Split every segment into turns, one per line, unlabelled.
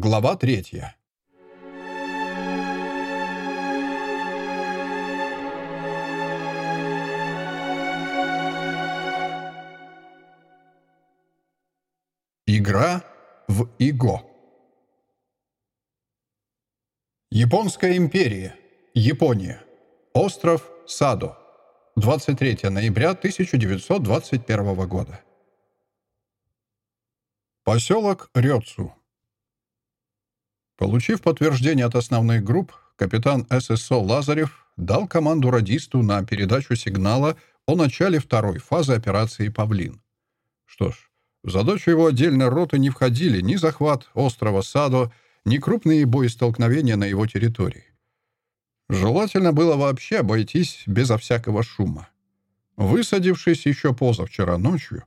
Глава третья. Игра в ИГО. Японская империя. Япония. Остров Садо. 23 ноября 1921 года. Поселок Рёцу. Получив подтверждение от основных групп, капитан ССО Лазарев дал команду радисту на передачу сигнала о начале второй фазы операции «Павлин». Что ж, в задачу его отдельной роты не входили ни захват острова Садо, ни крупные боестолкновения на его территории. Желательно было вообще обойтись безо всякого шума. Высадившись еще позавчера ночью,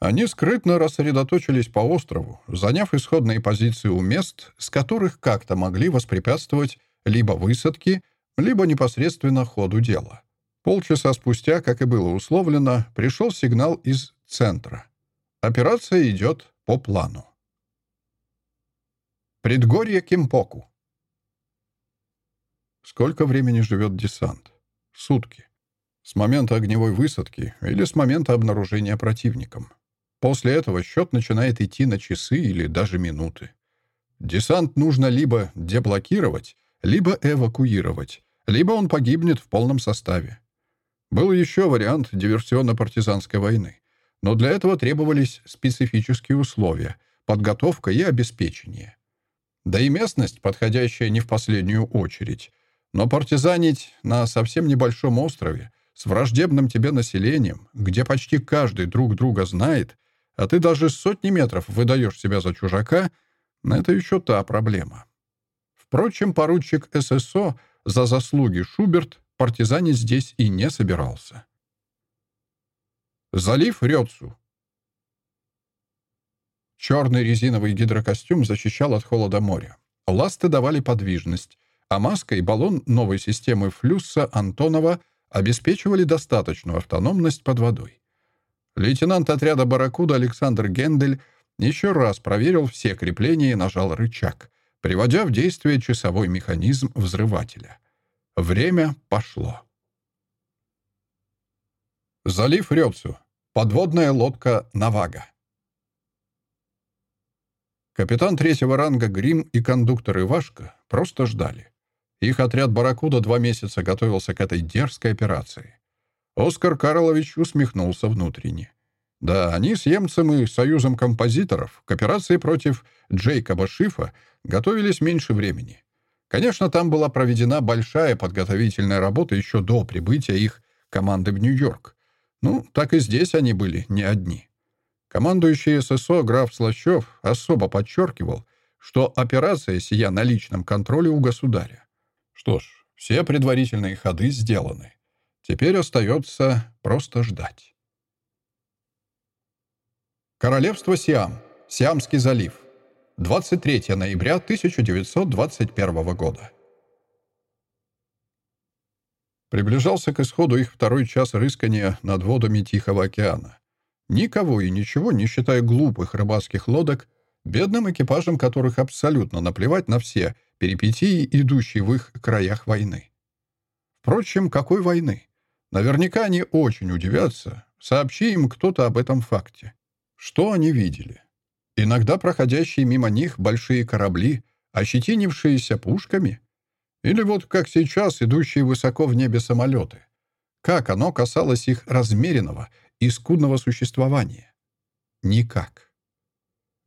они скрытно рассредоточились по острову, заняв исходные позиции у мест, с которых как-то могли воспрепятствовать либо высадки, либо непосредственно ходу дела. Полчаса спустя, как и было условлено, пришел сигнал из центра. Операция идет по плану. Предгорье Кимпоку. Сколько времени живет десант? Сутки. С момента огневой высадки или с момента обнаружения противником. После этого счет начинает идти на часы или даже минуты. Десант нужно либо деблокировать, либо эвакуировать, либо он погибнет в полном составе. Был еще вариант диверсионно-партизанской войны, но для этого требовались специфические условия, подготовка и обеспечение. Да и местность, подходящая не в последнюю очередь. Но партизанить на совсем небольшом острове с враждебным тебе населением, где почти каждый друг друга знает, а ты даже сотни метров выдаешь себя за чужака, это еще та проблема. Впрочем, поручик ССО за заслуги Шуберт партизанить здесь и не собирался. Залив Рёцу. Черный резиновый гидрокостюм защищал от холода моря. Ласты давали подвижность, а маска и баллон новой системы флюса Антонова обеспечивали достаточную автономность под водой. Лейтенант отряда «Барракуда» Александр Гендель еще раз проверил все крепления и нажал рычаг, приводя в действие часовой механизм взрывателя. Время пошло. Залив Рёцу. Подводная лодка «Навага». Капитан третьего ранга Грим и кондуктор Ивашка просто ждали. Их отряд «Барракуда» два месяца готовился к этой дерзкой операции. Оскар Карлович усмехнулся внутренне. Да, они с Емцем и Союзом композиторов к операции против Джейкоба Шифа готовились меньше времени. Конечно, там была проведена большая подготовительная работа еще до прибытия их команды в Нью-Йорк. Ну, так и здесь они были не одни. Командующий ССО граф Слащев особо подчеркивал, что операция сия на личном контроле у государя. Что ж, все предварительные ходы сделаны. Теперь остается просто ждать. Королевство Сиам. Сиамский залив. 23 ноября 1921 года. Приближался к исходу их второй час рыскания над водами Тихого океана. Никого и ничего, не считая глупых рыбацких лодок, бедным экипажам которых абсолютно наплевать на все перипетии, идущие в их краях войны. Впрочем, какой войны? Наверняка они очень удивятся, сообщи им кто-то об этом факте. Что они видели? Иногда проходящие мимо них большие корабли, ощетинившиеся пушками? Или вот как сейчас идущие высоко в небе самолеты? Как оно касалось их размеренного и скудного существования? Никак.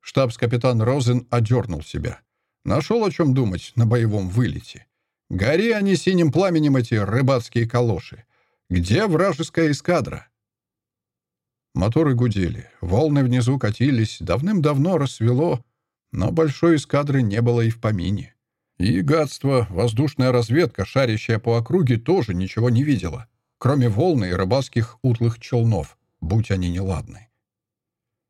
Штабс-капитан Розен одернул себя. Нашел о чем думать на боевом вылете. Гори они синим пламенем, эти рыбацкие калоши. Где вражеская эскадра? Моторы гудели, волны внизу катились, давным-давно рассвело, но большой эскадры не было и в помине. И гадство, воздушная разведка, шарящая по округе, тоже ничего не видела, кроме волны и рыбацких утлых челнов, будь они неладны.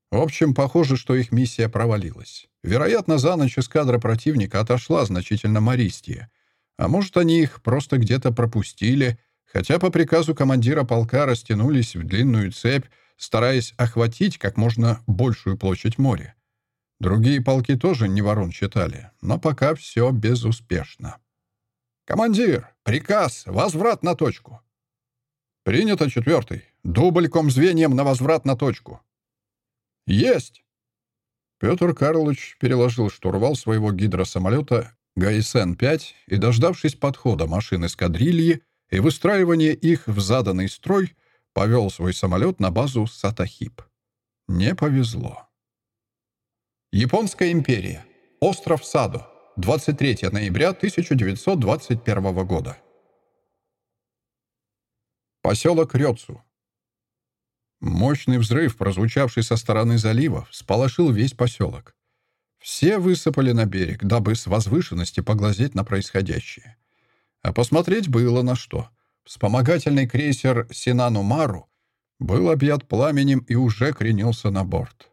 В общем, похоже, что их миссия провалилась. Вероятно, за ночь эскадра противника отошла значительно мористее. А может, они их просто где-то пропустили — хотя по приказу командира полка растянулись в длинную цепь, стараясь охватить как можно большую площадь моря. Другие полки тоже не ворон считали, но пока все безуспешно. «Командир! Приказ! Возврат на точку!» «Принято, четвертый. Дубльком звеньем на возврат на точку». «Есть!» Петр Карлович переложил штурвал своего гидросамолета ГСН-5 и, дождавшись подхода машин эскадрильи и выстраивания их в заданный строй, повел свой самолет на базу Сатахип. Не повезло. Японская империя. Остров Садо. 23 ноября 1921 года. Поселок Рёцу. Мощный взрыв, прозвучавший со стороны залива, сполошил весь поселок. Все высыпали на берег, дабы с возвышенности поглазеть на происходящее. А посмотреть было на что. Вспомогательный крейсер «Синану Мару» был объят пламенем и уже кренился на борт.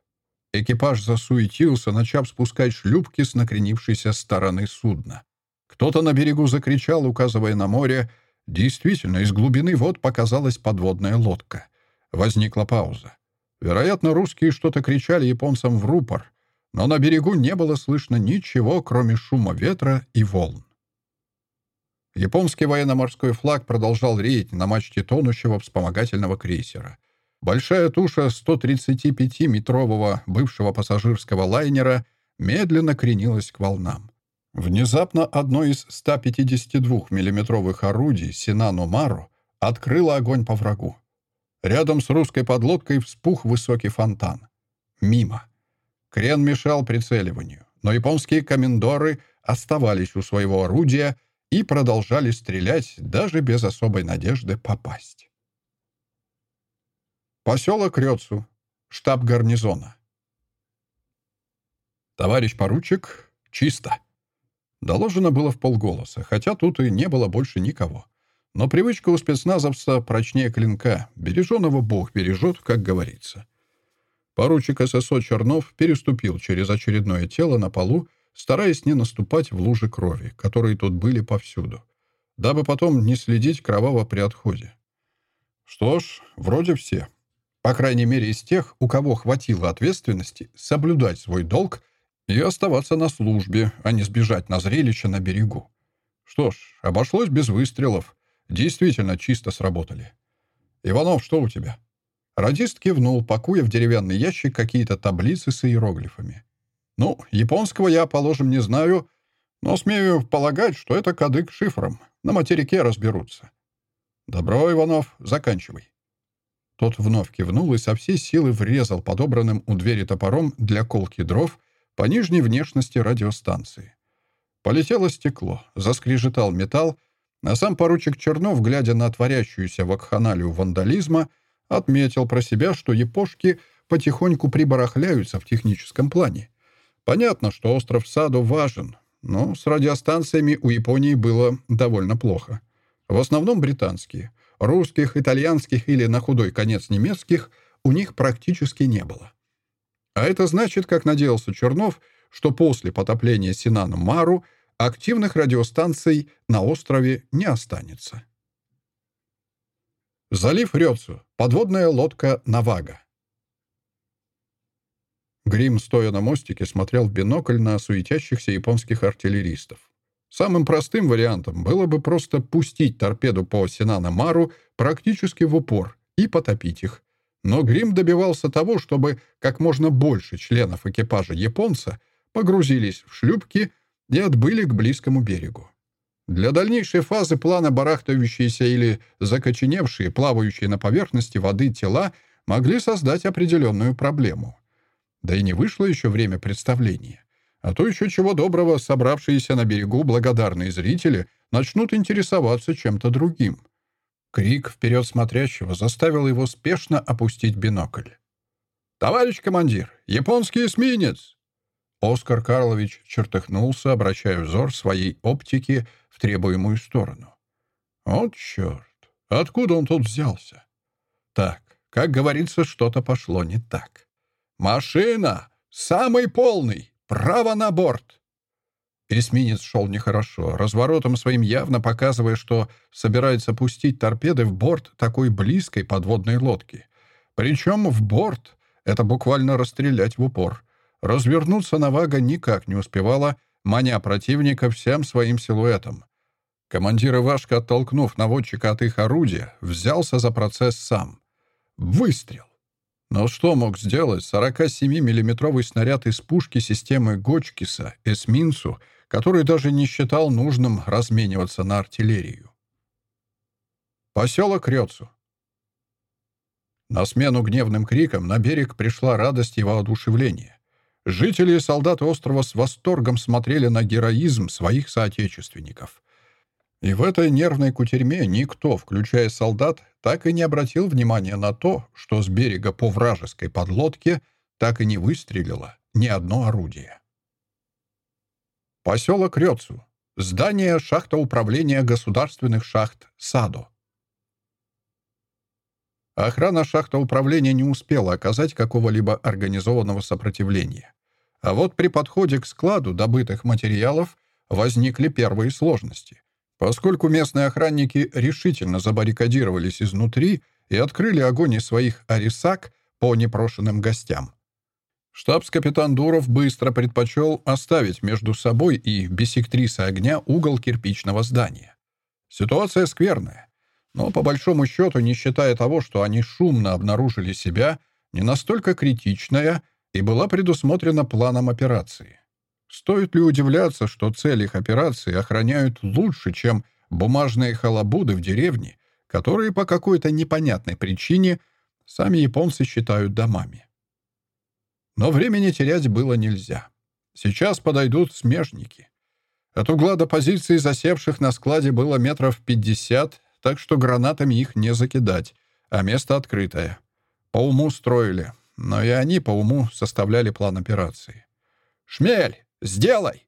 Экипаж засуетился, начав спускать шлюпки с накренившейся стороны судна. Кто-то на берегу закричал, указывая на море. Действительно, из глубины вод показалась подводная лодка. Возникла пауза. Вероятно, русские что-то кричали японцам в рупор, но на берегу не было слышно ничего, кроме шума ветра и волн. Японский военно-морской флаг продолжал реять на мачте тонущего вспомогательного крейсера — Большая туша 135-метрового бывшего пассажирского лайнера медленно кренилась к волнам. Внезапно одно из 152 миллиметровых орудий Синану Мару открыло огонь по врагу. Рядом с русской подлодкой вспух высокий фонтан. Мимо. Крен мешал прицеливанию, но японские комендоры оставались у своего орудия и продолжали стрелять даже без особой надежды попасть. Поселок Рёцу. Штаб гарнизона. Товарищ поручик, чисто. Доложено было в полголоса, хотя тут и не было больше никого. Но привычка у спецназовца прочнее клинка. Береженого Бог бережет, как говорится. Поручик ССО Чернов переступил через очередное тело на полу, стараясь не наступать в лужи крови, которые тут были повсюду, дабы потом не следить кроваво при отходе. Что ж, вроде все. По крайней мере, из тех, у кого хватило ответственности соблюдать свой долг и оставаться на службе, а не сбежать на зрелище на берегу. Что ж, обошлось без выстрелов. Действительно чисто сработали. «Иванов, что у тебя?» Радист кивнул, пакуя в деревянный ящик какие-то таблицы с иероглифами. «Ну, японского я, положим, не знаю, но смею полагать, что это коды к шифрам. На материке разберутся». «Добро, Иванов, заканчивай». Тот вновь кивнул и со всей силы врезал подобранным у двери топором для колки дров по нижней внешности радиостанции. Полетело стекло, заскрежетал металл, а сам поручик Чернов, глядя на творящуюся вакханалию вандализма, отметил про себя, что япошки потихоньку прибарахляются в техническом плане. Понятно, что остров Саду важен, но с радиостанциями у Японии было довольно плохо. В основном британские. Русских, итальянских или, на худой конец, немецких у них практически не было. А это значит, как надеялся Чернов, что после потопления Синану Мару активных радиостанций на острове не останется. Залив Рёцу. Подводная лодка «Навага». Грим, стоя на мостике, смотрел в бинокль на суетящихся японских артиллеристов. Самым простым вариантом было бы просто пустить торпеду по Синана-Мару практически в упор и потопить их. Но Грим добивался того, чтобы как можно больше членов экипажа японца погрузились в шлюпки и отбыли к близкому берегу. Для дальнейшей фазы плана барахтающиеся или закоченевшие, плавающие на поверхности воды тела могли создать определенную проблему. Да и не вышло еще время представления. А то еще чего доброго, собравшиеся на берегу благодарные зрители начнут интересоваться чем-то другим. Крик вперед смотрящего заставил его спешно опустить бинокль. «Товарищ командир, японский эсминец!» Оскар Карлович чертыхнулся, обращая взор своей оптики в требуемую сторону. «Вот черт! Откуда он тут взялся?» «Так, как говорится, что-то пошло не так. Машина! Самый полный! Право на борт!» Эсминец шел нехорошо, разворотом своим явно показывая, что собирается пустить торпеды в борт такой близкой подводной лодки. Причем в борт — это буквально расстрелять в упор. Развернуться Навага никак не успевала, маня противника всем своим силуэтом. Командир Ивашка, оттолкнув наводчика от их орудия, взялся за процесс сам. Выстрел. Но что мог сделать 47-миллиметровый снаряд из пушки системы Гочкиса эсминцу, который даже не считал нужным размениваться на артиллерию? Поселок Рёцу. На смену гневным крикам на берег пришла радость и воодушевление. Жители и солдаты острова с восторгом смотрели на героизм своих соотечественников. И в этой нервной кутерьме никто, включая солдат, так и не обратил внимания на то, что с берега по вражеской подлодке так и не выстрелило ни одно орудие. Поселок Рёцу. Здание шахта управления государственных шахт САДО. Охрана шахта управления не успела оказать какого-либо организованного сопротивления. А вот при подходе к складу добытых материалов возникли первые сложности. Поскольку местные охранники решительно забаррикадировались изнутри и открыли огонь из своих арисак по непрошенным гостям. Штабс-капитан Дуров быстро предпочел оставить между собой и бисектрисой огня угол кирпичного здания. Ситуация скверная, но по большому счету, не считая того, что они шумно обнаружили себя, не настолько критичная и была предусмотрена планом операции. Стоит ли удивляться, что цель их операции охраняют лучше, чем бумажные халабуды в деревне, которые по какой-то непонятной причине сами японцы считают домами? Но времени терять было нельзя. Сейчас подойдут смежники. От угла до позиции засевших на складе было метров пятьдесят, так что гранатами их не закидать, а место открытое. По уму строили, но и они по уму составляли план операции. «Шмель! Сделай!»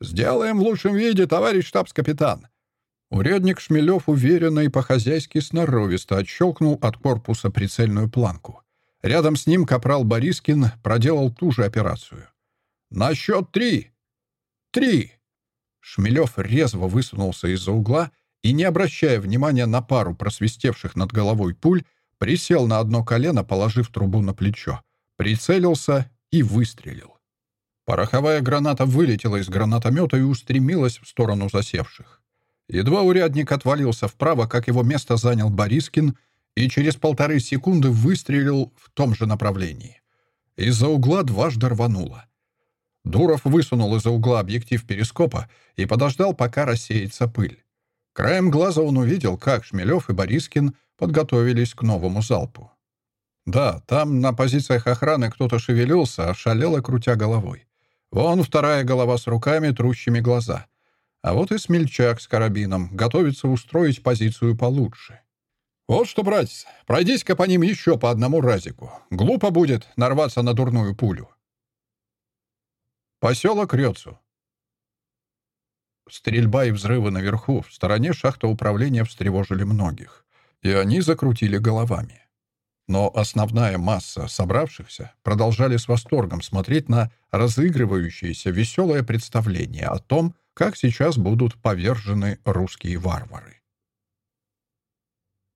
«Сделаем в лучшем виде, товарищ штабс-капитан!» Урядник Шмелев уверенно и по-хозяйски сноровисто отщелкнул от корпуса прицельную планку. Рядом с ним капрал Борискин проделал ту же операцию. «На счет три!» «Три!» Шмелев резво высунулся из-за угла и, не обращая внимания на пару просвистевших над головой пуль, присел на одно колено, положив трубу на плечо, прицелился и выстрелил. Пороховая граната вылетела из гранатомета и устремилась в сторону засевших. Едва урядник отвалился вправо, как его место занял Борискин, и через полторы секунды выстрелил в том же направлении. Из-за угла дважды рвануло. Дуров высунул из-за угла объектив перископа и подождал, пока рассеется пыль. Краем глаза он увидел, как Шмелев и Борискин подготовились к новому залпу. Да, там на позициях охраны кто-то шевелился, ошалело, крутя головой. Вон вторая голова с руками, трущими глаза. А вот и смельчак с карабином готовится устроить позицию получше. Вот что, братец, пройдись-ка по ним еще по одному разику. Глупо будет нарваться на дурную пулю. Поселок Рёцу. Стрельба и взрывы наверху, в стороне шахта управления встревожили многих. И они закрутили головами. Но основная масса собравшихся продолжали с восторгом смотреть на разыгрывающееся веселое представление о том, как сейчас будут повержены русские варвары.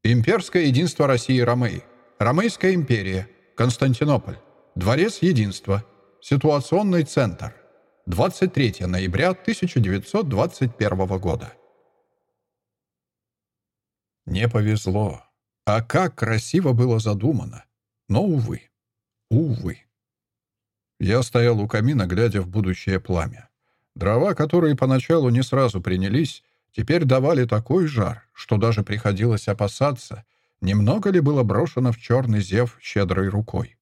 Имперское единство России Ромеи. Ромейская империя. Константинополь. Дворец единства. Ситуационный центр. 23 ноября 1921 года. Не повезло. А как красиво было задумано. Но, увы, увы. Я стоял у камина, глядя в будущее пламя. Дрова, которые поначалу не сразу принялись, теперь давали такой жар, что даже приходилось опасаться, немного ли было брошено в черный зев щедрой рукой.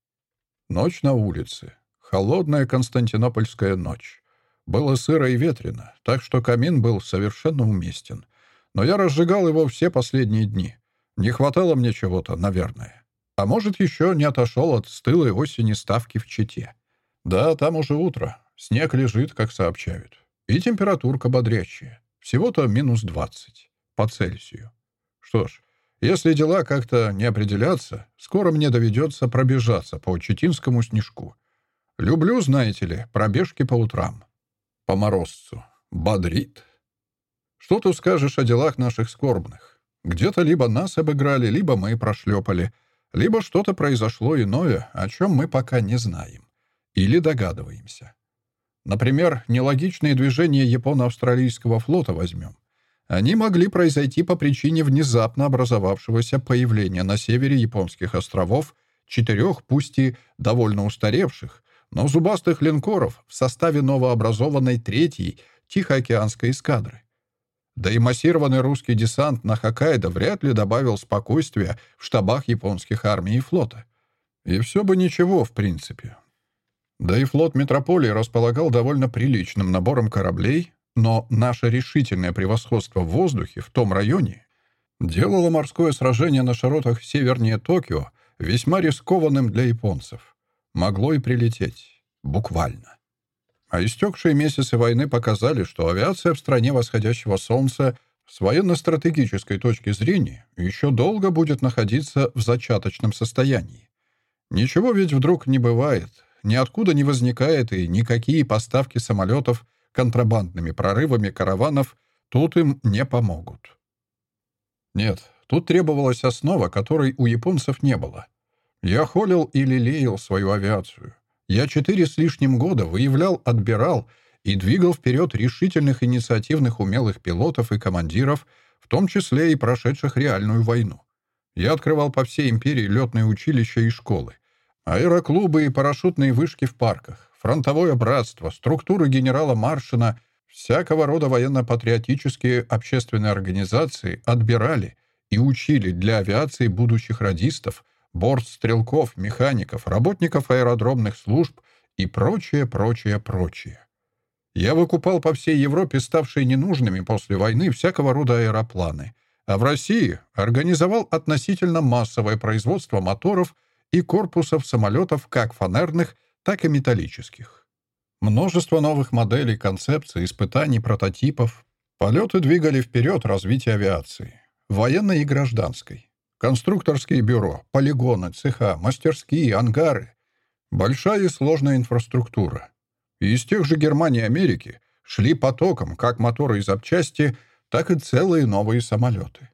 Ночь на улице. Холодная константинопольская ночь. Было сыро и ветрено, так что камин был совершенно уместен. Но я разжигал его все последние дни — не хватало мне чего-то, наверное. А может, еще не отошел от стылой осени ставки в Чите. Да, там уже утро. Снег лежит, как сообщают. И температурка бодрящая. Всего-то минус 20 по Цельсию. Что ж, если дела как-то не определятся, скоро мне доведется пробежаться по Читинскому снежку. Люблю, знаете ли, пробежки по утрам. По морозцу. Бодрит. Что ты скажешь о делах наших скорбных? Где-то либо нас обыграли, либо мы прошлепали, либо что-то произошло иное, о чем мы пока не знаем. или догадываемся. Например, нелогичные движения японо-австралийского флота возьмем. Они могли произойти по причине внезапно образовавшегося появления на севере японских островов четырех, пусть и довольно устаревших, но зубастых линкоров в составе новообразованной третьей Тихоокеанской эскадры. Да и массированный русский десант на Хоккайдо вряд ли добавил спокойствия в штабах японских армий и флота. И все бы ничего, в принципе. Да и флот метрополии располагал довольно приличным набором кораблей, но наше решительное превосходство в воздухе в том районе делало морское сражение на широтах севернее Токио весьма рискованным для японцев. Могло и прилететь. Буквально. А истекшие месяцы войны показали, что авиация в стране восходящего солнца с военно-стратегической точки зрения еще долго будет находиться в зачаточном состоянии. Ничего ведь вдруг не бывает, ниоткуда не возникает, и никакие поставки самолетов контрабандными прорывами караванов тут им не помогут. Нет, тут требовалась основа, которой у японцев не было. Я холил и лелеял свою авиацию. Я четыре с лишним года выявлял, отбирал и двигал вперед решительных инициативных умелых пилотов и командиров, в том числе и прошедших реальную войну. Я открывал по всей империи летные училища и школы, аэроклубы и парашютные вышки в парках, фронтовое братство, структуры генерала Маршина, всякого рода военно-патриотические общественные организации отбирали и учили для авиации будущих радистов, бортстрелков, механиков, работников аэродромных служб и прочее, прочее, прочее. Я выкупал по всей Европе ставшие ненужными после войны всякого рода аэропланы, а в России организовал относительно массовое производство моторов и корпусов самолетов как фанерных, так и металлических. Множество новых моделей, концепций, испытаний, прототипов. Полеты двигали вперед развитие авиации, военной и гражданской. Конструкторские бюро, полигоны, цеха, мастерские, ангары. Большая и сложная инфраструктура. Из тех же Германии и Америки шли потоком как моторы и запчасти, так и целые новые самолеты.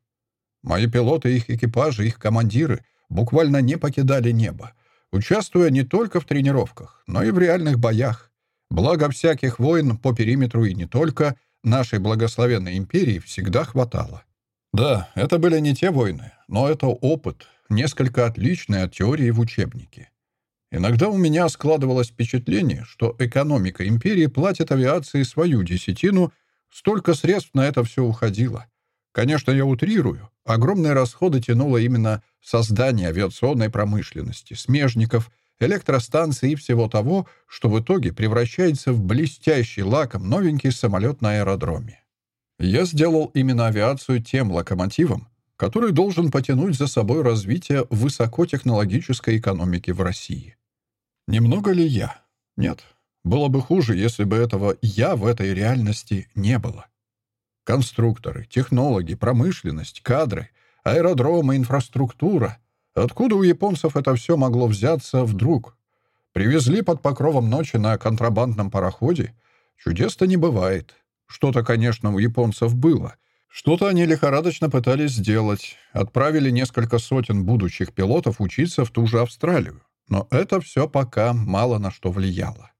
Мои пилоты, их экипажи, их командиры буквально не покидали небо, участвуя не только в тренировках, но и в реальных боях. Благо всяких войн по периметру и не только нашей благословенной империи всегда хватало. Да, это были не те войны, но это опыт, несколько отличный от теории в учебнике. Иногда у меня складывалось впечатление, что экономика империи платит авиации свою десятину, столько средств на это все уходило. Конечно, я утрирую. Огромные расходы тянуло именно создание авиационной промышленности, смежников, электростанций и всего того, что в итоге превращается в блестящий лаком новенький самолет на аэродроме. Я сделал именно авиацию тем локомотивом, который должен потянуть за собой развитие высокотехнологической экономики в России. Немного ли я? Нет. Было бы хуже, если бы этого «я» в этой реальности не было. Конструкторы, технологи, промышленность, кадры, аэродромы, инфраструктура. Откуда у японцев это все могло взяться вдруг? Привезли под покровом ночи на контрабандном пароходе? Чудес-то не бывает. Что-то, конечно, у японцев было. Что-то они лихорадочно пытались сделать. Отправили несколько сотен будущих пилотов учиться в ту же Австралию. Но это все пока мало на что влияло.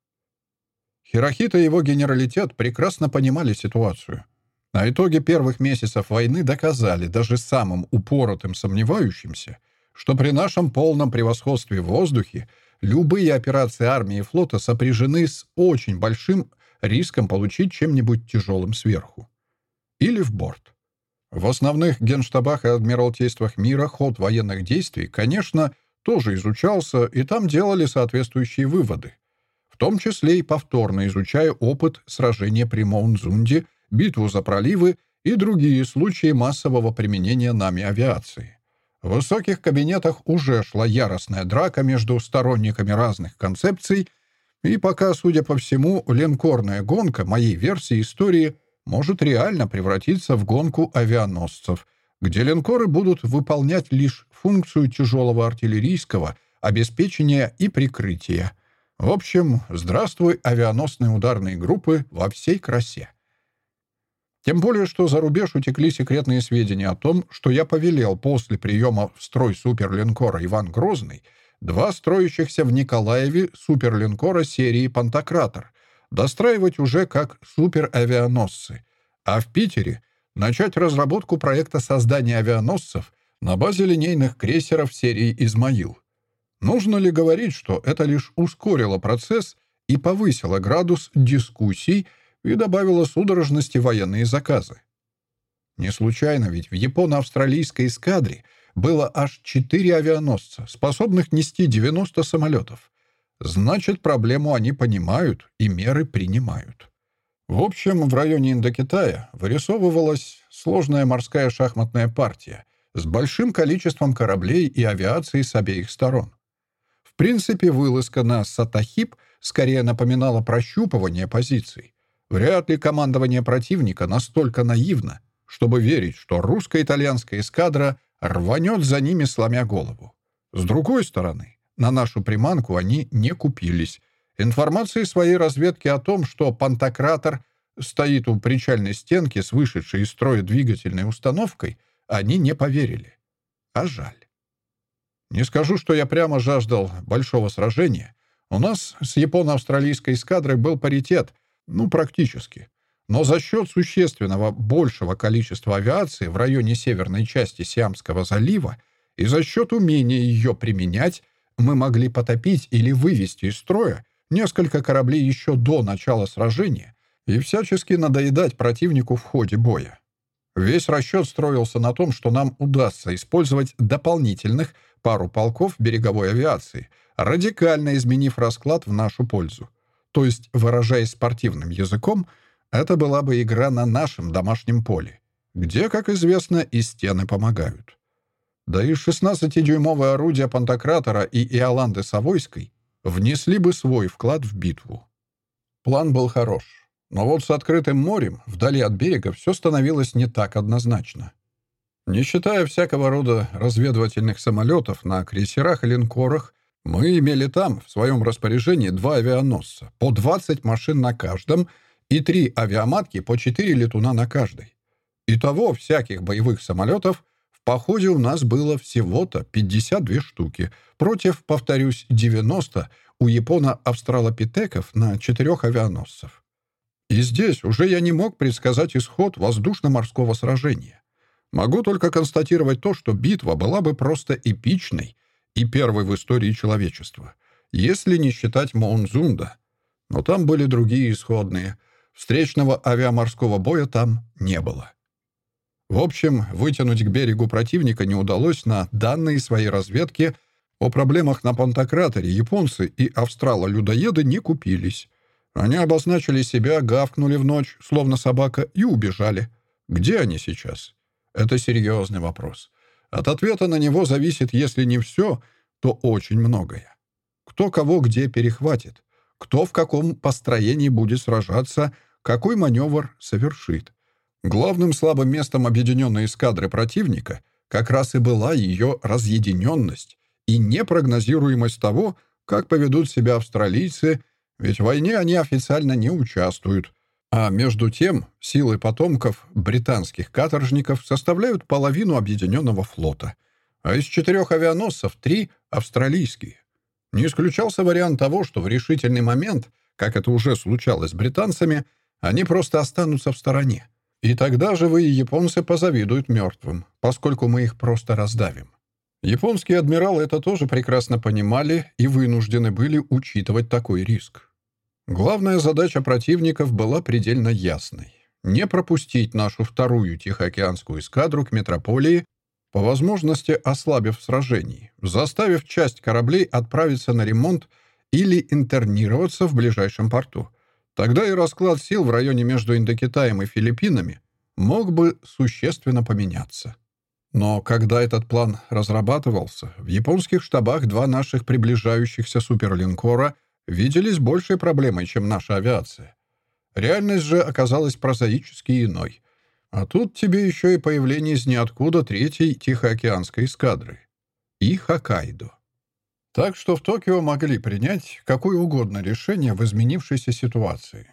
Хирохита и его генералитет прекрасно понимали ситуацию. На итоге первых месяцев войны доказали даже самым упоротым сомневающимся, что при нашем полном превосходстве в воздухе любые операции армии и флота сопряжены с очень большим риском получить чем-нибудь тяжелым сверху. Или в борт. В основных генштабах и адмиралтействах мира ход военных действий, конечно, тоже изучался, и там делали соответствующие выводы. В том числе и повторно изучая опыт сражения при Моунзунде, битву за проливы и другие случаи массового применения нами авиации. В высоких кабинетах уже шла яростная драка между сторонниками разных концепций — и пока, судя по всему, линкорная гонка моей версии истории может реально превратиться в гонку авианосцев, где линкоры будут выполнять лишь функцию тяжелого артиллерийского обеспечения и прикрытия. В общем, здравствуй, авианосные ударные группы во всей красе. Тем более, что за рубеж утекли секретные сведения о том, что я повелел после приема в строй суперлинкора «Иван Грозный» два строящихся в Николаеве суперлинкора серии «Пантократор», достраивать уже как суперавианосцы, а в Питере начать разработку проекта создания авианосцев на базе линейных крейсеров серии «Измаил». Нужно ли говорить, что это лишь ускорило процесс и повысило градус дискуссий и добавило судорожности военные заказы? Не случайно, ведь в японо-австралийской эскадре было аж четыре авианосца, способных нести 90 самолетов. Значит, проблему они понимают и меры принимают. В общем, в районе Индокитая вырисовывалась сложная морская шахматная партия с большим количеством кораблей и авиации с обеих сторон. В принципе, вылазка на Сатахип скорее напоминала прощупывание позиций. Вряд ли командование противника настолько наивно, чтобы верить, что русско-итальянская эскадра рванет за ними, сломя голову. С другой стороны, на нашу приманку они не купились. Информации своей разведки о том, что пантократор стоит у причальной стенки с вышедшей из строя двигательной установкой, они не поверили. А жаль. Не скажу, что я прямо жаждал большого сражения. У нас с японо-австралийской эскадрой был паритет, ну, практически. Но за счет существенного большего количества авиации в районе северной части Сиамского залива и за счет умения ее применять мы могли потопить или вывести из строя несколько кораблей еще до начала сражения и всячески надоедать противнику в ходе боя. Весь расчет строился на том, что нам удастся использовать дополнительных пару полков береговой авиации, радикально изменив расклад в нашу пользу. То есть, выражаясь спортивным языком, это была бы игра на нашем домашнем поле, где, как известно, и стены помогают. Да и 16-дюймовые орудия Пантократора и Иоланды Савойской внесли бы свой вклад в битву. План был хорош. Но вот с открытым морем, вдали от берега, все становилось не так однозначно. Не считая всякого рода разведывательных самолетов на крейсерах и линкорах, мы имели там в своем распоряжении два авианосца, по 20 машин на каждом — и три авиаматки по четыре летуна на каждой. Итого всяких боевых самолетов в походе у нас было всего-то 52 штуки, против, повторюсь, 90 у японо-австралопитеков на четырех авианосцев. И здесь уже я не мог предсказать исход воздушно-морского сражения. Могу только констатировать то, что битва была бы просто эпичной и первой в истории человечества, если не считать Моунзунда. Но там были другие исходные — Встречного авиаморского боя там не было. В общем, вытянуть к берегу противника не удалось на данные своей разведки. О проблемах на Пантократоре японцы и австрало-людоеды не купились. Они обозначили себя, гавкнули в ночь, словно собака, и убежали. Где они сейчас? Это серьезный вопрос. От ответа на него зависит, если не все, то очень многое. Кто кого где перехватит кто в каком построении будет сражаться, какой маневр совершит. Главным слабым местом объединенной эскадры противника как раз и была ее разъединенность и непрогнозируемость того, как поведут себя австралийцы, ведь в войне они официально не участвуют. А между тем, силы потомков британских каторжников составляют половину объединенного флота, а из четырех авианосцев три — австралийские. Не исключался вариант того, что в решительный момент, как это уже случалось с британцами, они просто останутся в стороне. И тогда живые японцы позавидуют мертвым, поскольку мы их просто раздавим. Японские адмиралы это тоже прекрасно понимали и вынуждены были учитывать такой риск. Главная задача противников была предельно ясной. Не пропустить нашу вторую Тихоокеанскую эскадру к метрополии по возможности ослабив сражений, заставив часть кораблей отправиться на ремонт или интернироваться в ближайшем порту. Тогда и расклад сил в районе между Индокитаем и Филиппинами мог бы существенно поменяться. Но когда этот план разрабатывался, в японских штабах два наших приближающихся суперлинкора виделись большей проблемой, чем наша авиация. Реальность же оказалась прозаически иной. А тут тебе еще и появление из ниоткуда третьей Тихоокеанской эскадры. И Хоккайдо. Так что в Токио могли принять какое угодно решение в изменившейся ситуации.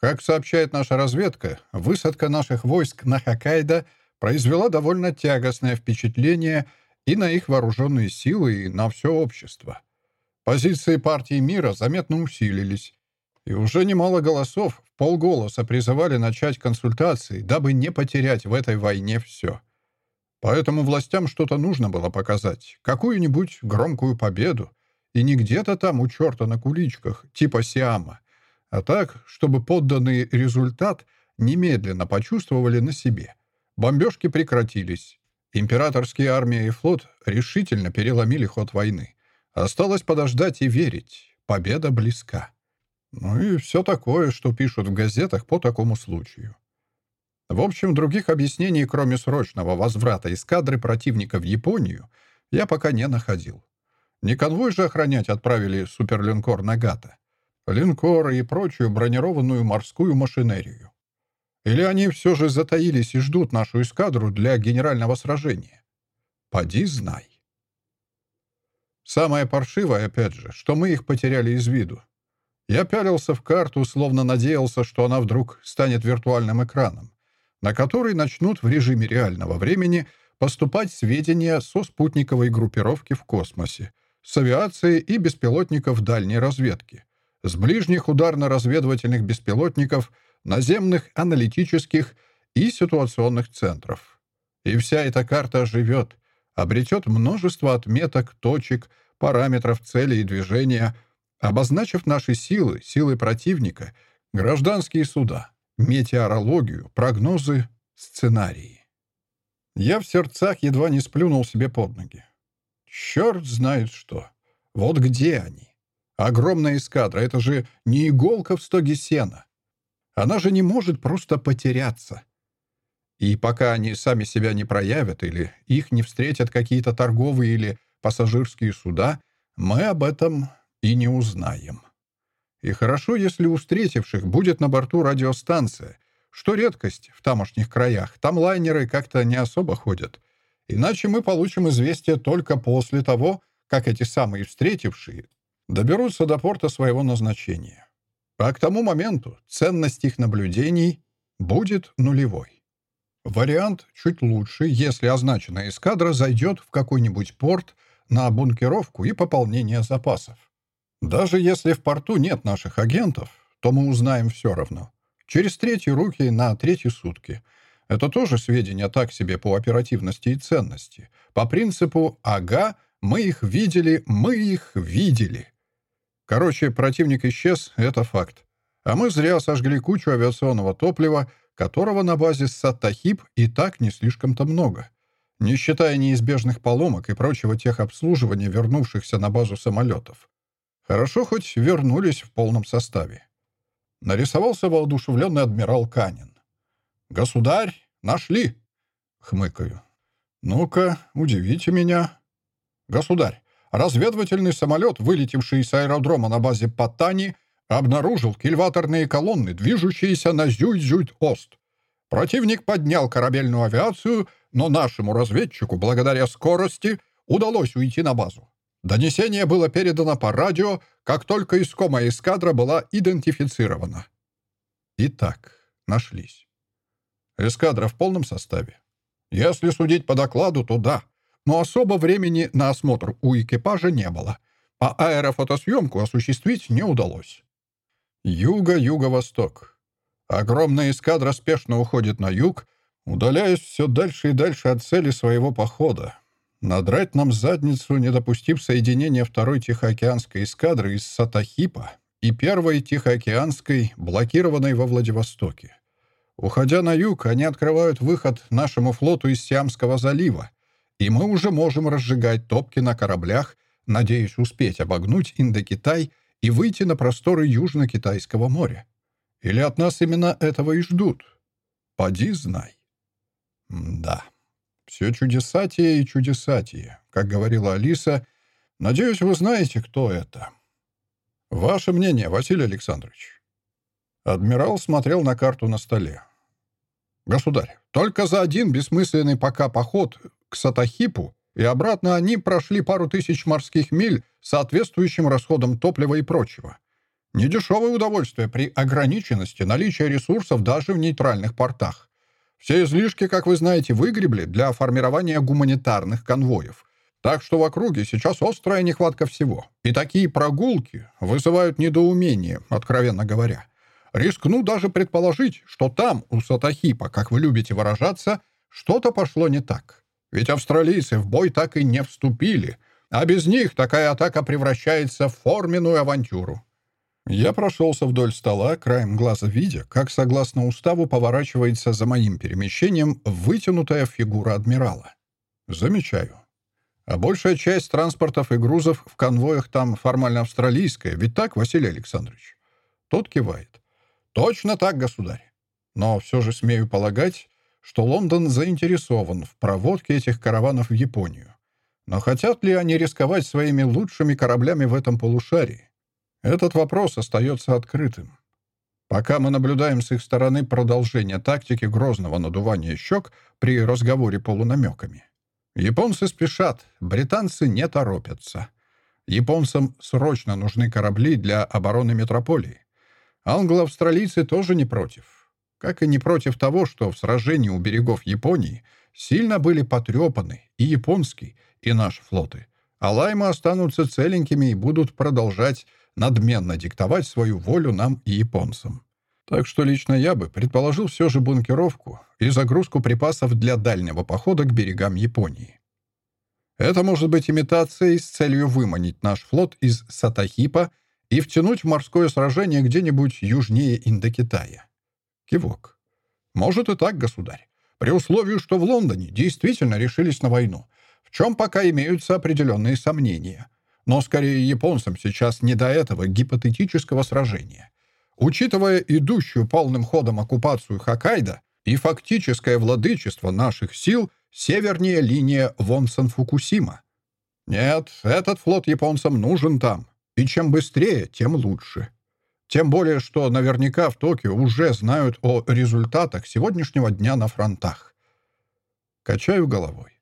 Как сообщает наша разведка, высадка наших войск на Хоккайдо произвела довольно тягостное впечатление и на их вооруженные силы, и на все общество. Позиции партии мира заметно усилились, и уже немало голосов в полголоса призывали начать консультации, дабы не потерять в этой войне все. Поэтому властям что-то нужно было показать, какую-нибудь громкую победу, и не где-то там у черта на куличках, типа Сиама, а так, чтобы подданный результат немедленно почувствовали на себе. Бомбежки прекратились. Императорские армия и флот решительно переломили ход войны. Осталось подождать и верить. Победа близка. Ну и все такое, что пишут в газетах по такому случаю. В общем, других объяснений, кроме срочного возврата эскадры противника в Японию, я пока не находил. Не конвой же охранять отправили суперлинкор «Нагата», линкоры и прочую бронированную морскую машинерию. Или они все же затаились и ждут нашу эскадру для генерального сражения? Поди знай. Самое паршивое, опять же, что мы их потеряли из виду. Я пялился в карту, словно надеялся, что она вдруг станет виртуальным экраном на который начнут в режиме реального времени поступать сведения со спутниковой группировки в космосе, с авиации и беспилотников дальней разведки, с ближних ударно-разведывательных беспилотников, наземных аналитических и ситуационных центров. И вся эта карта оживет, обретет множество отметок, точек, параметров цели и движения, обозначив наши силы, силы противника, гражданские суда метеорологию, прогнозы, сценарии. Я в сердцах едва не сплюнул себе под ноги. Черт знает что. Вот где они? Огромная эскадра — это же не иголка в стоге сена. Она же не может просто потеряться. И пока они сами себя не проявят или их не встретят какие-то торговые или пассажирские суда, мы об этом и не узнаем. И хорошо, если у встретивших будет на борту радиостанция, что редкость в тамошних краях. Там лайнеры как-то не особо ходят. Иначе мы получим известие только после того, как эти самые встретившие доберутся до порта своего назначения. А к тому моменту ценность их наблюдений будет нулевой. Вариант чуть лучше, если означенная эскадра зайдет в какой-нибудь порт на бункеровку и пополнение запасов. Даже если в порту нет наших агентов, то мы узнаем все равно. Через третьи руки на третьи сутки. Это тоже сведения так себе по оперативности и ценности. По принципу «ага, мы их видели, мы их видели». Короче, противник исчез, это факт. А мы зря сожгли кучу авиационного топлива, которого на базе Саттахип и так не слишком-то много. Не считая неизбежных поломок и прочего техобслуживания вернувшихся на базу самолетов. Хорошо, хоть вернулись в полном составе. Нарисовался воодушевленный адмирал Канин. «Государь, нашли!» — хмыкаю. «Ну-ка, удивите меня». «Государь, разведывательный самолет, вылетевший с аэродрома на базе Паттани, обнаружил кильваторные колонны, движущиеся на Зюйт-Зюйт-Ост. Противник поднял корабельную авиацию, но нашему разведчику, благодаря скорости, удалось уйти на базу. Донесение было передано по радио, как только искомая эскадра была идентифицирована. Итак, нашлись. Эскадра в полном составе. Если судить по докладу, то да. Но особо времени на осмотр у экипажа не было. А аэрофотосъемку осуществить не удалось. Юго-юго-восток. Огромная эскадра спешно уходит на юг, удаляясь все дальше и дальше от цели своего похода. Надрать нам задницу, не допустив соединения второй Тихоокеанской эскадры из Сатахипа и первой Тихоокеанской, блокированной во Владивостоке. Уходя на юг, они открывают выход нашему флоту из Сиамского залива, и мы уже можем разжигать топки на кораблях, надеясь успеть обогнуть Индокитай и выйти на просторы Южно-Китайского моря. Или от нас именно этого и ждут? Поди знай. М да. Все чудесатие и чудесатие, как говорила Алиса. Надеюсь, вы знаете, кто это. Ваше мнение, Василий Александрович. Адмирал смотрел на карту на столе. Государь, только за один бессмысленный пока поход к Сатахипу и обратно они прошли пару тысяч морских миль соответствующим расходом топлива и прочего. Недешевое удовольствие при ограниченности наличия ресурсов даже в нейтральных портах. Все излишки, как вы знаете, выгребли для формирования гуманитарных конвоев. Так что в округе сейчас острая нехватка всего. И такие прогулки вызывают недоумение, откровенно говоря. Рискну даже предположить, что там, у Сатахипа, как вы любите выражаться, что-то пошло не так. Ведь австралийцы в бой так и не вступили, а без них такая атака превращается в форменную авантюру. Я прошелся вдоль стола, краем глаза видя, как, согласно уставу, поворачивается за моим перемещением вытянутая фигура адмирала. Замечаю. А большая часть транспортов и грузов в конвоях там формально австралийская, ведь так, Василий Александрович? Тот кивает. Точно так, государь. Но все же смею полагать, что Лондон заинтересован в проводке этих караванов в Японию. Но хотят ли они рисковать своими лучшими кораблями в этом полушарии? Этот вопрос остается открытым. Пока мы наблюдаем с их стороны продолжение тактики грозного надувания щек при разговоре полунамеками. Японцы спешат, британцы не торопятся. Японцам срочно нужны корабли для обороны метрополии. Англо-австралийцы тоже не против. Как и не против того, что в сражении у берегов Японии сильно были потрепаны и японский, и наши флоты. А лаймы останутся целенькими и будут продолжать надменно диктовать свою волю нам и японцам. Так что лично я бы предположил все же бункеровку и загрузку припасов для дальнего похода к берегам Японии. Это может быть имитацией с целью выманить наш флот из Сатахипа и втянуть в морское сражение где-нибудь южнее Индокитая. Кивок. Может и так, государь. При условии, что в Лондоне действительно решились на войну, в чем пока имеются определенные сомнения — но скорее японцам сейчас не до этого гипотетического сражения. Учитывая идущую полным ходом оккупацию Хоккайдо и фактическое владычество наших сил севернее линия Вонсан-Фукусима. Нет, этот флот японцам нужен там, и чем быстрее, тем лучше. Тем более, что наверняка в Токио уже знают о результатах сегодняшнего дня на фронтах. Качаю головой.